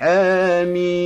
حامين